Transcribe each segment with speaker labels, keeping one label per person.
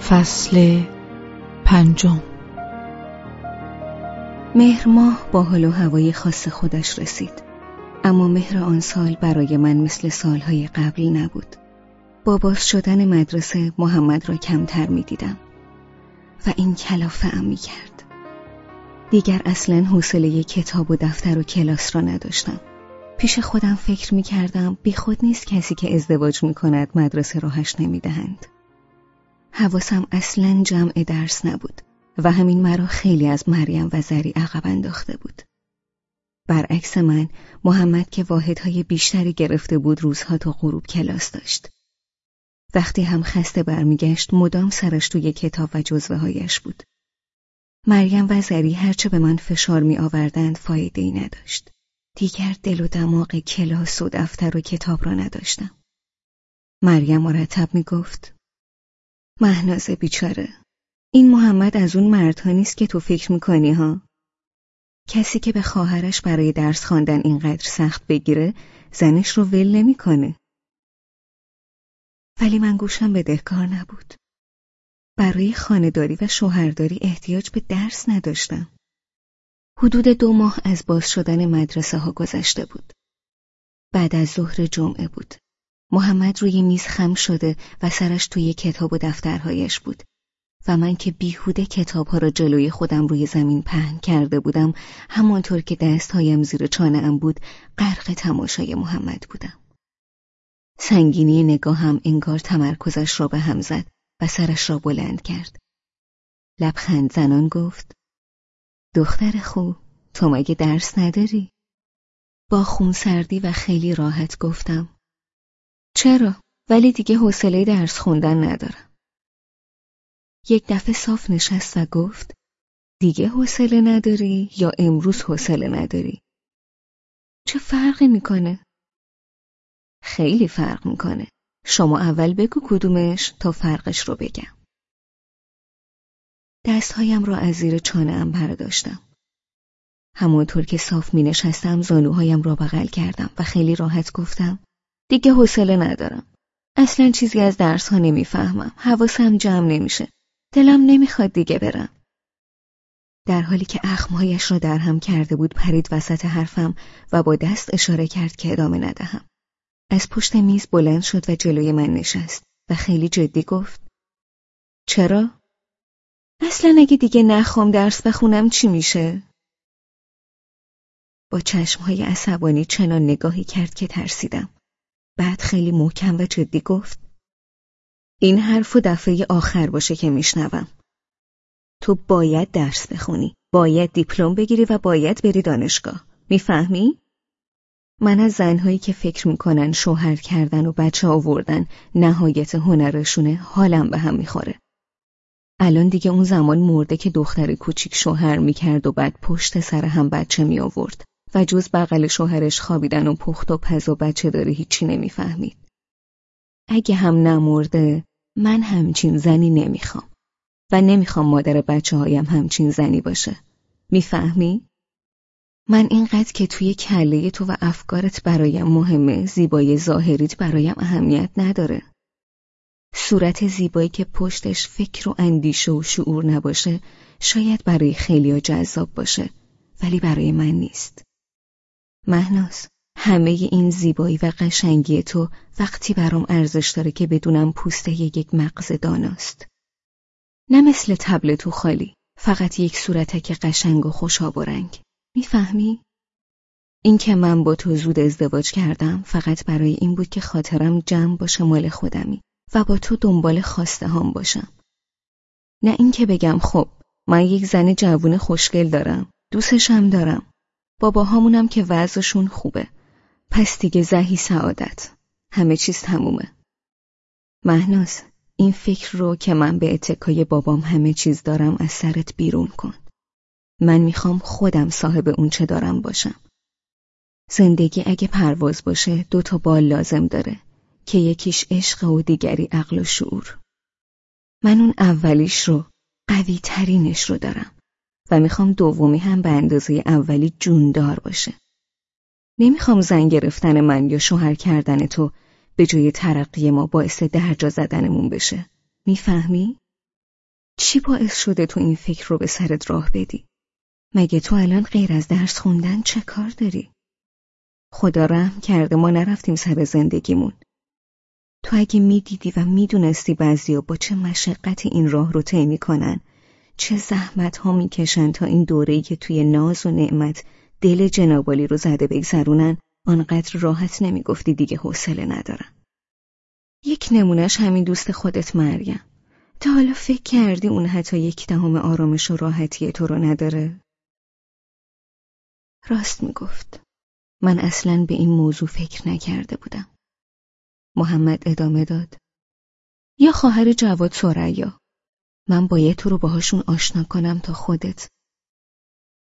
Speaker 1: فصل پنجم. مهر ماه با حال و هوای خاص خودش رسید. اما مهر آن سال برای من مثل سالهای قبل نبود. با باز شدن مدرسه محمد را کمتر می دیدم و این کلافه می کرد دیگر اصلا حوصله کتاب و دفتر و کلاس را نداشتم. پیش خودم فکر می کردم بی خود نیست کسی که ازدواج می کند مدرسه راهش نمی دهند. حواسم اصلا جمع درس نبود و همین مرا خیلی از مریم و زری عقب انداخته بود. برعکس من محمد که واحدهای بیشتری گرفته بود روزها تا غروب کلاس داشت. وقتی هم خسته برمیگشت مدام سرش توی کتاب و جزوه هایش بود. مریم و زری هرچه به من فشار می آوردند فایده ای نداشت. دیگر دل و دماغ کلاس و دفتر و کتاب را نداشتم. مریم مرتب می گفت مهناز بیچاره. این محمد از اون مردها نیست که تو فکر می‌کنی ها. کسی که به خواهرش برای درس خواندن اینقدر سخت بگیره زنش رو ول نمی‌کنه. ولی من گوشم به دهکار نبود. برای خانهداری و شوهرداری احتیاج به درس نداشتم. حدود دو ماه از باز شدن مدرسه ها گذشته بود. بعد از ظهر جمعه بود. محمد روی میز خم شده و سرش توی کتاب و دفترهایش بود. و من که بیهوده کتابها را جلوی خودم روی زمین پهن کرده بودم همانطور که دستهایم زیر چانه بود غرق تماشای محمد بودم. سنگینی نگاهم انگار تمرکزش را به هم زد و سرش را بلند کرد. لبخند زنان گفت دختر خوب تو مگه درس نداری؟ با خونسردی و خیلی راحت گفتم چرا؟ ولی دیگه حوصله درس خوندن ندارم. یک دفعه صاف نشست و گفت دیگه حوصله نداری یا امروز حوصله نداری؟ چه فرقی می‌کنه؟ خیلی فرق می‌کنه. شما اول بگو کدومش تا فرقش رو بگم. دستهایم را از زیر چانه ام برداشتم. همونطور که صاف می نشستم زانوهایم را بغل کردم و خیلی راحت گفتم دیگه حوصله ندارم. اصلا چیزی از درس ها نمی‌فهمم. حواسم جمع نمیشه. دلم نمی‌خواد دیگه برم. در حالی که اخمهایش را در هم کرده بود پرید وسط حرفم و با دست اشاره کرد که ادامه ندهم. از پشت میز بلند شد و جلوی من نشست و خیلی جدی گفت چرا؟ اصلا اگه دیگه نخوام درس بخونم چی میشه؟ با چشمهای عصبانی چنان نگاهی کرد که ترسیدم. بعد خیلی محکم و جدی گفت این حرف و دفعه آخر باشه که میشنوم. تو باید درس بخونی باید دیپلم بگیری و باید بری دانشگاه. می‌فهمی؟ من از زنهایی که فکر می‌کنن شوهر کردن و بچه آوردن نهایت هنرشونه حالم به هم می‌خوره. الان دیگه اون زمان مرده که دختر کوچیک شوهر می‌کرد و بعد پشت سر هم بچه می آورد و جز بغل شوهرش خوابیدن و پخت و پز و بچه داره هیچی نمی‌فهمید. اگه هم نمرده من همچین زنی نمی‌خوام و نمی‌خوام مادر بچه هایم همچین زنی باشه. می‌فهمی؟ من اینقدر که توی کله تو و افکارت برایم مهمه زیبایی ظاهریت برایم اهمیت نداره. صورت زیبایی که پشتش فکر و اندیشه و شعور نباشه شاید برای خیلی جذاب باشه ولی برای من نیست. مهناز همه این زیبایی و قشنگی تو وقتی برام ارزش داره که بدونم پوسته یک مغز داناست. نه مثل تبل تو خالی فقط یک صورتک قشنگ و خوشاب و رنگ می‌فهمی؟ این که من با تو زود ازدواج کردم فقط برای این بود که خاطرم جمع باشه مال خودمی و با تو دنبال خواسته هم باشم. نه اینکه بگم خب من یک زن جوون خوشگل دارم دوستشم دارم باباهامونم که وضعشون خوبه. پس دیگه زهی سعادت. همه چیز تمومه. مهناز این فکر رو که من به اتکای بابام همه چیز دارم از سرت بیرون کن. من می‌خوام خودم صاحب اون چه دارم باشم. زندگی اگه پرواز باشه دو تا بال لازم داره که یکیش عشق و دیگری عقل و شعور. من اون اولیش رو قوی ترینش رو دارم. و می‌خوام دومی هم به اندازه اولی جوندار باشه نمی‌خوام زن گرفتن من یا شوهر کردن تو به جای ترقی ما باعث درجا زدنمون بشه می‌فهمی؟ چی باعث شده تو این فکر رو به سرت راه بدی؟ مگه تو الان غیر از درس خوندن چه کار داری؟ خدا رحم کرده ما نرفتیم سر زندگیمون تو اگه می‌دیدی و می‌دونستی بعضیا با چه مشقتی این راه رو طی می‌کنن چه زحمت ها می‌کشن تا این دوره‌ای که توی ناز و نعمت دل جنابالی رو زده بگذرونن آنقدر راحت نمی‌گفتی دیگه حوصله ندارم. یک نمونهش همین دوست خودت مریم. تا حالا فکر کردی اون حتی یک دهم آرامش و راحتی تو رو نداره؟ راست می‌گفت. من اصلا به این موضوع فکر نکرده بودم. محمد ادامه داد. یا خواهر جواد سریا. من باید تو رو باهاشون آشنا کنم تا خودت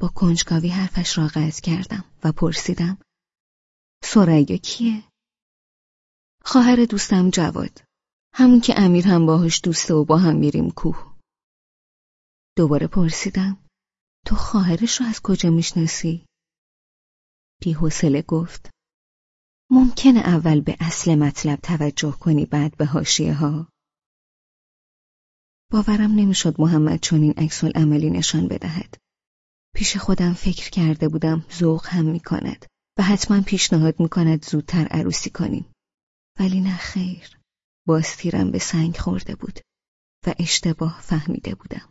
Speaker 1: با کنجکاوی حرفش را قطع کردم و پرسیدم سریا کیه؟ خواهر دوستم جواد همون که امیر هم باهاش دوسته و با هم میریم کوه دوباره پرسیدم تو خواهرش رو از کجا می‌شناسی؟ حوصله گفت ممکنه اول به اصل مطلب توجه کنی بعد به حاشیه ها باورم نمی‌شد محمد چنین عکس عملی نشان بدهد. پیش خودم فکر کرده بودم ذوق هم می‌کند و حتما پیشنهاد می‌کند زودتر عروسی کنیم. ولی نه خیر باز تیرم به سنگ خورده بود و اشتباه فهمیده بودم.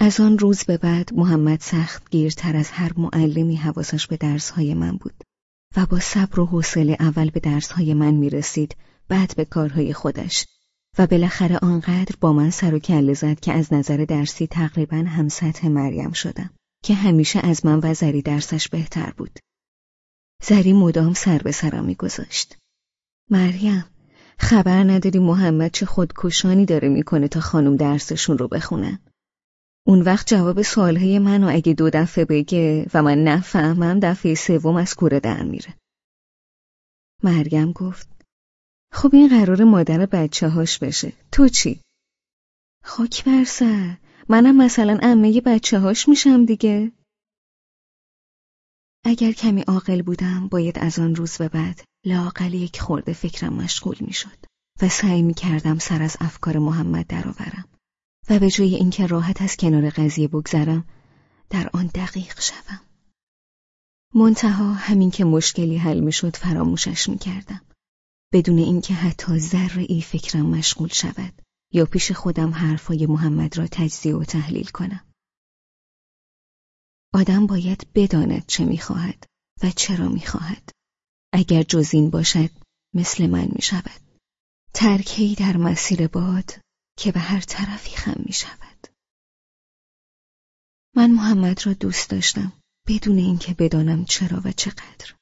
Speaker 1: از آن روز به بعد محمد سخت گیرتر از هر معلمی حواسش به درسهای من بود و با صبر و حوصله اول به درسهای من می رسید بعد به کارهای خودش. و بالاخره آنقدر با من سر و کله زد که از نظر درسی تقریبا هم سطح مریم شدم که همیشه از من و زری درسش بهتر بود. زری مدام سر به سرم میگذاشت. مریم خبر نداری محمد چه خودکشانی داره می‌کنه تا خانم درسشون رو بخونن. اون وقت جواب سوالهای منو اگه دو دفعه بگه و من نفهمم دفعه سوم از کوره در میره. مریم گفت خب این قرار مادر بچه هاش بشه. تو چی؟ خاک برسه منم مثلا امه بچه هاش میشم دیگه. اگر کمی عاقل بودم باید از آن روز به بعد لاقل یک خورده فکرم مشغول می‌شد و سعی می‌کردم سر از افکار محمد درآورم و به جای اینکه راحت از کنار قضیه بگذرم در آن دقیق شوم. منتها همین که مشکلی حل می‌شد فراموشش می‌کردم. بدون اینکه حتی ذره ای فکرم مشغول شود یا پیش خودم حرفای محمد را تجزیه و تحلیل کنم. آدم باید بداند چه می‌خواهد و چرا می‌خواهد. اگر جز این باشد مثل من می‌شود. ترکی در مسیر باد که به هر طرفی خم می‌شود. من محمد را دوست داشتم بدون اینکه بدانم چرا و چقدر.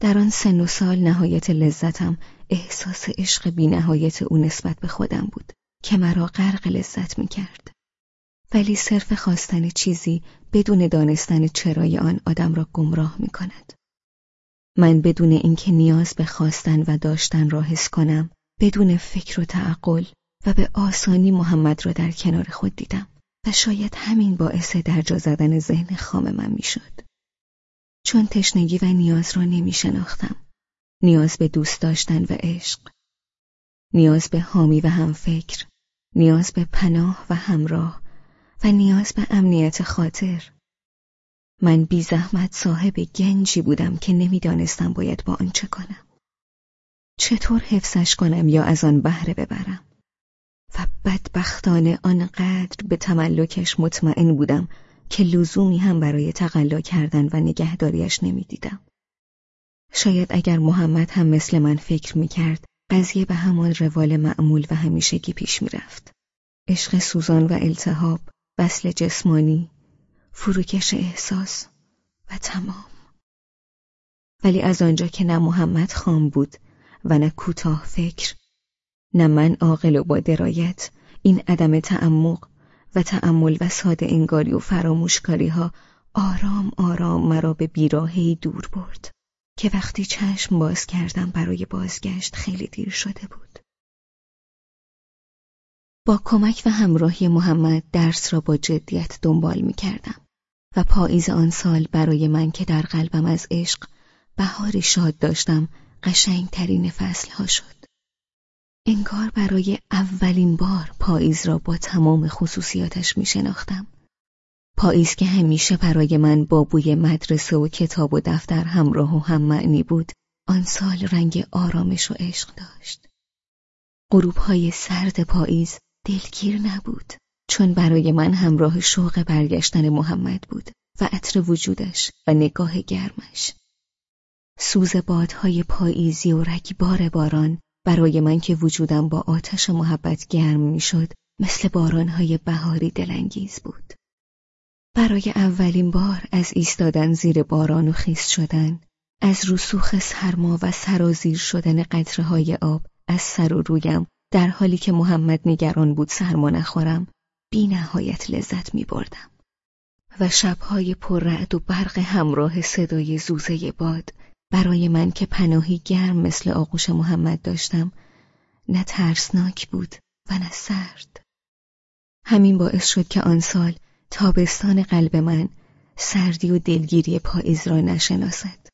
Speaker 1: در آن سن و سال نهایت لذتم احساس عشق بی نهایت او نسبت به خودم بود که مرا غرق لذت می کرد. ولی صرف خواستن چیزی بدون دانستن چرای آن آدم را گمراه می کند. من بدون اینکه نیاز به خواستن و داشتن را حس کنم بدون فکر و تعقل و به آسانی محمد را در کنار خود دیدم و شاید همین باعث درجا زدن ذهن خام من می‌شد. چون تشنگی و نیاز را نمی شناختم. نیاز به دوست داشتن و عشق. نیاز به حامی و همفکر. نیاز به پناه و همراه و نیاز به امنیت خاطر. من بی زحمت صاحب گنجی بودم که نمی‌دانستم باید با آن چه کنم. چطور حفظش کنم یا از آن بهره ببرم؟ و بدبختانه آنقدر به تملکش مطمئن بودم که لزومی هم برای تقلا کردن و نگهداریش نمی‌دیدم. شاید اگر محمد هم مثل من فکر می‌کرد قضیه به همان روال معمول و همیشگی پیش می‌رفت. عشق سوزان و التهاب، وصل جسمانی، فروکش احساس و تمام. ولی از آنجا که نه محمد خام بود و نه کوتاه فکر، نه من عاقل و با درایت، این عدم تعمق و تعمل و ساده انگاری و فراموشکاری ها آرام آرام مرا به بیراهی دور برد که وقتی چشم باز کردم برای بازگشت خیلی دیر شده بود. با کمک و همراهی محمد درس را با جدیت دنبال می کردم و پاییز آن سال برای من که در قلبم از عشق بهاری شاد داشتم قشنگترین فصل ها شد. انگار برای اولین بار پاییز را با تمام خصوصیاتش می شناختم. پاییز که همیشه برای من با بوی مدرسه و کتاب و دفتر همراه و هم معنی بود آن سال رنگ آرامش و عشق داشت. غروب های سرد پاییز دلگیر نبود چون برای من همراه شوق برگشتن محمد بود و عطر وجودش و نگاه گرمش. سوز بادهای پاییزی و رگبار باران برای من که وجودم با آتش محبت گرم می‌شد مثل بارانهای بهاری دلانگیز بود. برای اولین بار از ایستادن زیر باران و خیس شدن، از رسوخ سرما و سرازیر شدن قطره های آب از سر و رویم در حالی که محمد نگران بود سرما نخورم بی نهایت لذت می بردم. و شبهای پررعد و برق همراه صدای زوزه باد برای من که پناهی گرم مثل آغوش محمد داشتم نه ترسناک بود و نه سرد. همین باعث شد که آن سال تابستان قلب من سردی و دلگیری پاییز را نشناسد.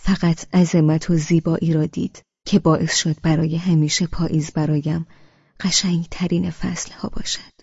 Speaker 1: فقط عظمت و زیبایی را دید که باعث شد برای همیشه پاییز برایم قشنگترین فصل ها باشد.